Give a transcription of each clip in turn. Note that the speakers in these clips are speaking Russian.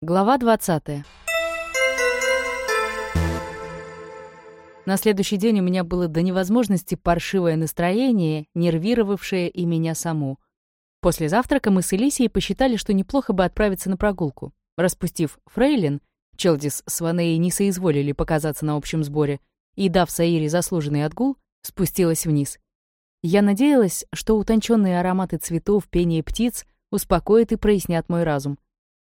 Глава 20. На следующий день у меня было до невозможности паршивое настроение, нервировавшее и меня саму. После завтрака мы с Элисией посчитали, что неплохо бы отправиться на прогулку. Распустив фрейлин, Челдис с Ванеей не соизволили показаться на общем сборе, и, дав Саире заслуженный отгул, спустилась вниз. Я надеялась, что утонченные ароматы цветов, пение птиц успокоят и прояснят мой разум.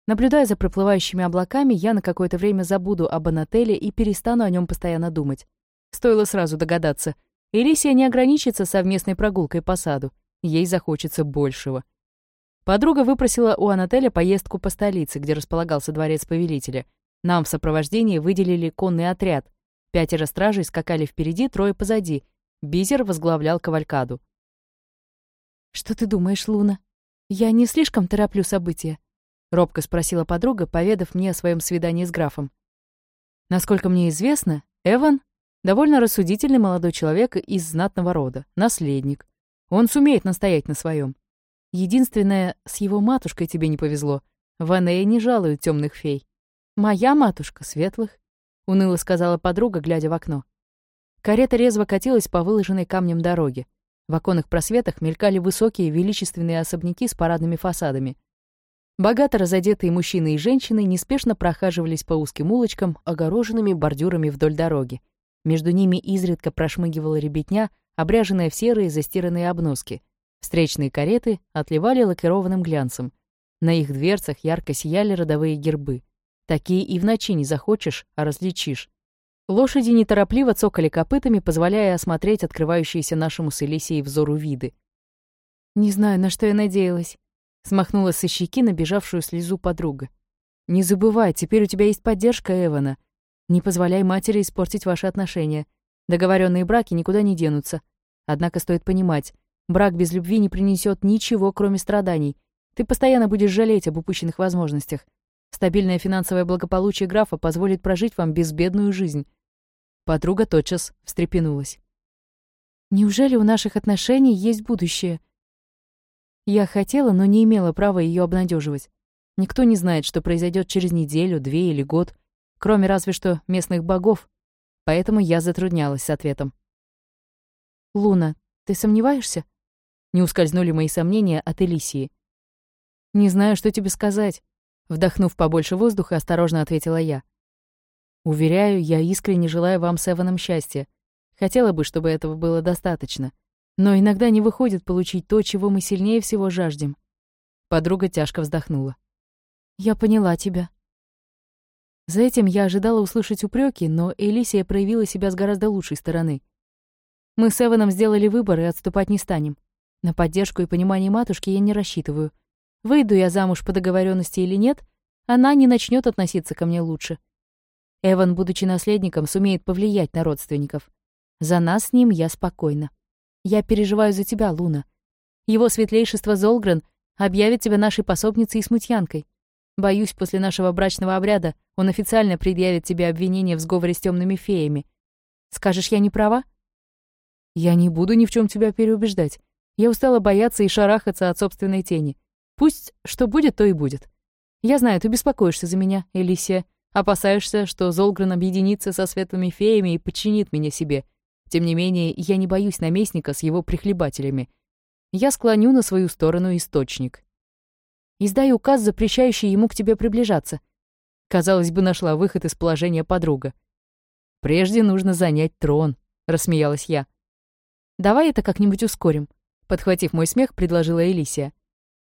Наблюдая за проплывающими облаками, я на какое-то время забуду об Анателе и перестану о нем постоянно думать. Стоило сразу догадаться. Элисия не ограничится совместной прогулкой по саду. Ей захочется большего. Подруга выпросила у Анателя поездку по столице, где располагался дворец повелителя. Нам в сопровождении выделили конный отряд. Пятеро стражей скакали впереди, трое позади. Бизер возглавлял кавалькаду. «Что ты думаешь, Луна? Я не слишком тороплю события?» — робко спросила подруга, поведав мне о своем свидании с графом. Насколько мне известно, Эван Довольно рассудительный молодой человек из знатного рода, наследник. Он сумеет настоять на своем. Единственное, с его матушкой тебе не повезло. Ванея не жалует темных фей. Моя матушка светлых, уныло сказала подруга, глядя в окно. Карета резво катилась по выложенной камнем дороге. В оконных просветах мелькали высокие величественные особняки с парадными фасадами. Богато разодетые мужчины и женщины неспешно прохаживались по узким улочкам, огороженными бордюрами вдоль дороги. Между ними изредка прошмыгивала ребятня, обряженная в серые застиранные обноски. Встречные кареты отливали лакированным глянцем. На их дверцах ярко сияли родовые гербы. Такие и в ночи не захочешь, а различишь. Лошади неторопливо цокали копытами, позволяя осмотреть открывающиеся нашему с Элисией взору виды. «Не знаю, на что я надеялась», — смахнула со щеки набежавшую слезу подруга. «Не забывай, теперь у тебя есть поддержка Эвана. Не позволяй матери испортить ваши отношения. Договоренные браки никуда не денутся. Однако стоит понимать, брак без любви не принесет ничего, кроме страданий. Ты постоянно будешь жалеть об упущенных возможностях. Стабильное финансовое благополучие графа позволит прожить вам безбедную жизнь. Подруга тотчас встрепенулась. Неужели у наших отношений есть будущее? Я хотела, но не имела права ее обнадеживать. Никто не знает, что произойдет через неделю, две или год кроме разве что местных богов, поэтому я затруднялась с ответом. «Луна, ты сомневаешься?» Не ускользнули мои сомнения от Элисии. «Не знаю, что тебе сказать», — вдохнув побольше воздуха, осторожно ответила я. «Уверяю, я искренне желаю вам с Эваном счастья. Хотела бы, чтобы этого было достаточно. Но иногда не выходит получить то, чего мы сильнее всего жаждем». Подруга тяжко вздохнула. «Я поняла тебя», за этим я ожидала услышать упреки, но Элисия проявила себя с гораздо лучшей стороны. Мы с Эваном сделали выбор и отступать не станем. На поддержку и понимание матушки я не рассчитываю. Выйду я замуж по договоренности или нет, она не начнет относиться ко мне лучше. Эван, будучи наследником, сумеет повлиять на родственников. За нас с ним я спокойна. Я переживаю за тебя, Луна. Его светлейшество Золгрен объявит тебя нашей пособницей и смутьянкой. Боюсь, после нашего брачного обряда он официально предъявит тебе обвинение в сговоре с темными феями. Скажешь, я не права? Я не буду ни в чем тебя переубеждать. Я устала бояться и шарахаться от собственной тени. Пусть что будет, то и будет. Я знаю, ты беспокоишься за меня, Элисия. Опасаешься, что Золгрен объединится со светлыми феями и подчинит меня себе. Тем не менее, я не боюсь наместника с его прихлебателями. Я склоню на свою сторону источник. Издай указ, запрещающий ему к тебе приближаться. Казалось бы, нашла выход из положения подруга. «Прежде нужно занять трон», — рассмеялась я. «Давай это как-нибудь ускорим», — подхватив мой смех, предложила Элисия.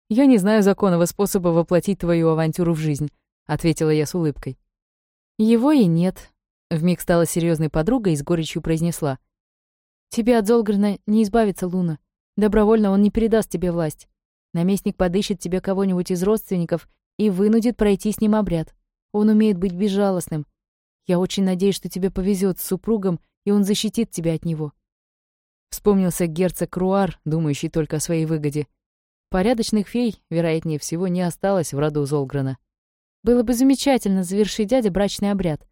«Я не знаю законного способа воплотить твою авантюру в жизнь», — ответила я с улыбкой. «Его и нет», — вмиг стала серьезной подругой и с горечью произнесла. «Тебе от Золгрена не избавиться, Луна. Добровольно он не передаст тебе власть. Наместник подыщет тебе кого-нибудь из родственников и вынудит пройти с ним обряд. Он умеет быть безжалостным. Я очень надеюсь, что тебе повезет с супругом, и он защитит тебя от него». Вспомнился герцог Круар, думающий только о своей выгоде. Порядочных фей, вероятнее всего, не осталось в роду Золгрена. Было бы замечательно завершить дядя брачный обряд.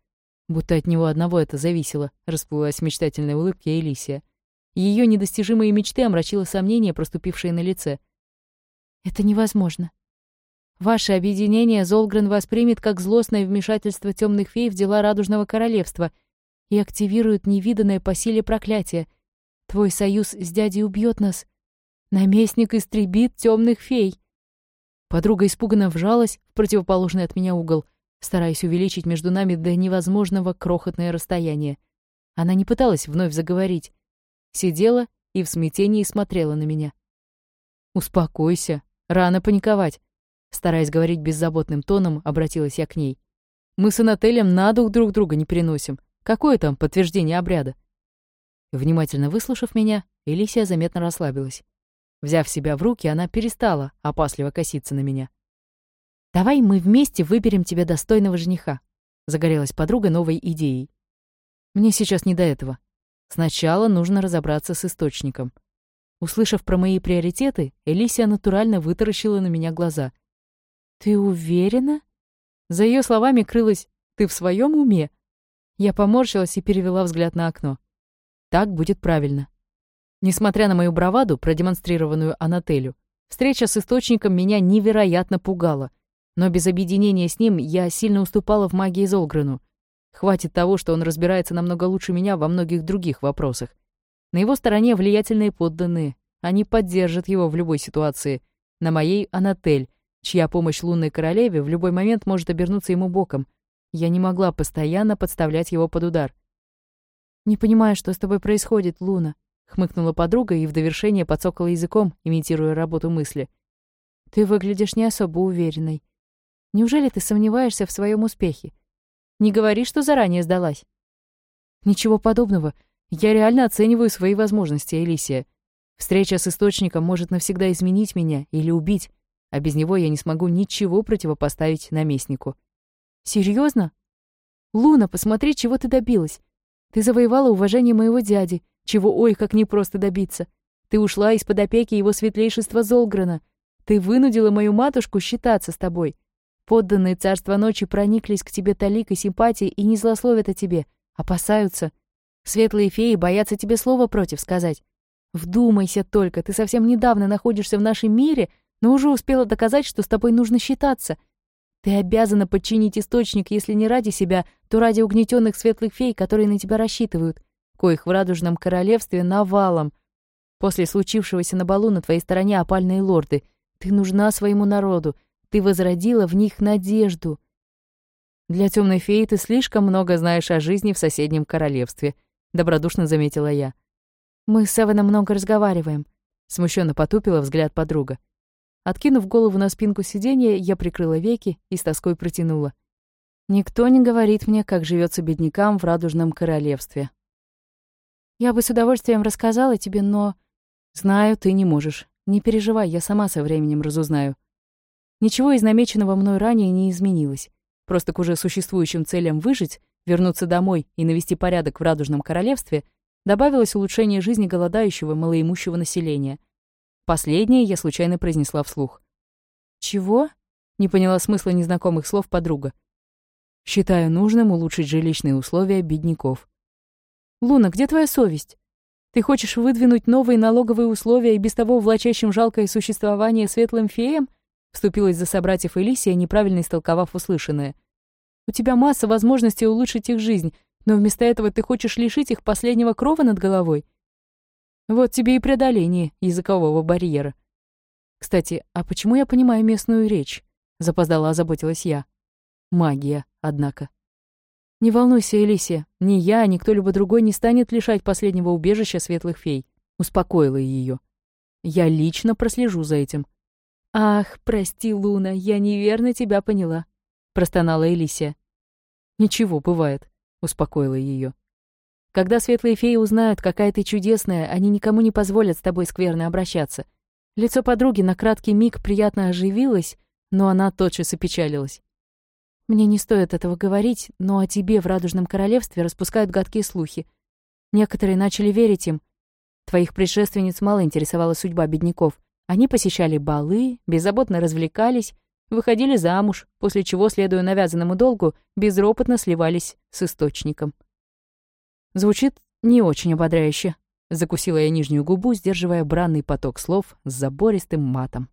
Будто от него одного это зависело, расплылась в мечтательной улыбке Элисия. Ее недостижимые мечты омрачило сомнение, проступившее на лице — это невозможно. Ваше объединение Золгрен воспримет как злостное вмешательство темных фей в дела Радужного Королевства и активирует невиданное по силе проклятие. Твой союз с дядей убьет нас. Наместник истребит темных фей. Подруга испуганно вжалась в противоположный от меня угол, стараясь увеличить между нами до невозможного крохотное расстояние. Она не пыталась вновь заговорить. Сидела и в смятении смотрела на меня. «Успокойся, рано паниковать. Стараясь говорить беззаботным тоном, обратилась я к ней. «Мы с Анателем на дух друг друга не переносим. Какое там подтверждение обряда?» Внимательно выслушав меня, Элисия заметно расслабилась. Взяв себя в руки, она перестала опасливо коситься на меня. «Давай мы вместе выберем тебе достойного жениха», — загорелась подруга новой идеей. «Мне сейчас не до этого. Сначала нужно разобраться с источником». Услышав про мои приоритеты, Элисия натурально вытаращила на меня глаза — «Ты уверена?» За ее словами крылась «Ты в своем уме?» Я поморщилась и перевела взгляд на окно. Так будет правильно. Несмотря на мою браваду, продемонстрированную Анателю, встреча с источником меня невероятно пугала. Но без объединения с ним я сильно уступала в магии Золгрену. Хватит того, что он разбирается намного лучше меня во многих других вопросах. На его стороне влиятельные подданные. Они поддержат его в любой ситуации. На моей — Анатель, чья помощь лунной королеве в любой момент может обернуться ему боком. Я не могла постоянно подставлять его под удар. «Не понимаю, что с тобой происходит, Луна», — хмыкнула подруга и в довершение подсокала языком, имитируя работу мысли. «Ты выглядишь не особо уверенной. Неужели ты сомневаешься в своем успехе? Не говори, что заранее сдалась». «Ничего подобного. Я реально оцениваю свои возможности, Элисия. Встреча с Источником может навсегда изменить меня или убить а без него я не смогу ничего противопоставить наместнику. Серьезно? Луна, посмотри, чего ты добилась. Ты завоевала уважение моего дяди, чего ой, как непросто добиться. Ты ушла из-под опеки его светлейшества Золграна. Ты вынудила мою матушку считаться с тобой. Подданные царства ночи прониклись к тебе таликой симпатии и не злословят о тебе, опасаются. Светлые феи боятся тебе слова против сказать. Вдумайся только, ты совсем недавно находишься в нашем мире, но уже успела доказать, что с тобой нужно считаться. Ты обязана подчинить источник, если не ради себя, то ради угнетенных светлых фей, которые на тебя рассчитывают, коих в радужном королевстве навалом. После случившегося на балу на твоей стороне опальные лорды, ты нужна своему народу, ты возродила в них надежду. Для темной феи ты слишком много знаешь о жизни в соседнем королевстве, добродушно заметила я. Мы с Эваном много разговариваем, смущенно потупила взгляд подруга. Откинув голову на спинку сиденья, я прикрыла веки и с тоской протянула. Никто не говорит мне, как живется беднякам в радужном королевстве. Я бы с удовольствием рассказала тебе, но... Знаю, ты не можешь. Не переживай, я сама со временем разузнаю. Ничего из намеченного мной ранее не изменилось. Просто к уже существующим целям выжить, вернуться домой и навести порядок в радужном королевстве добавилось улучшение жизни голодающего малоимущего населения — Последнее я случайно произнесла вслух. «Чего?» — не поняла смысла незнакомых слов подруга. «Считаю нужным улучшить жилищные условия бедняков». «Луна, где твоя совесть? Ты хочешь выдвинуть новые налоговые условия и без того влачащим жалкое существование светлым феям?» Вступилась за собратьев Элисия, неправильно истолковав услышанное. «У тебя масса возможностей улучшить их жизнь, но вместо этого ты хочешь лишить их последнего крова над головой. Вот тебе и преодоление языкового барьера. Кстати, а почему я понимаю местную речь? Запоздала озаботилась я. Магия, однако. Не волнуйся, Элисия, ни я, ни кто-либо другой не станет лишать последнего убежища светлых фей. Успокоила ее. Я лично прослежу за этим. Ах, прости, Луна, я неверно тебя поняла, простонала Элисия. Ничего, бывает, успокоила ее. Когда светлые феи узнают, какая ты чудесная, они никому не позволят с тобой скверно обращаться. Лицо подруги на краткий миг приятно оживилось, но она тотчас опечалилась. Мне не стоит этого говорить, но о тебе в Радужном Королевстве распускают гадкие слухи. Некоторые начали верить им. Твоих предшественниц мало интересовала судьба бедняков. Они посещали балы, беззаботно развлекались, выходили замуж, после чего, следуя навязанному долгу, безропотно сливались с источником. Звучит не очень ободряюще. Закусила я нижнюю губу, сдерживая бранный поток слов с забористым матом.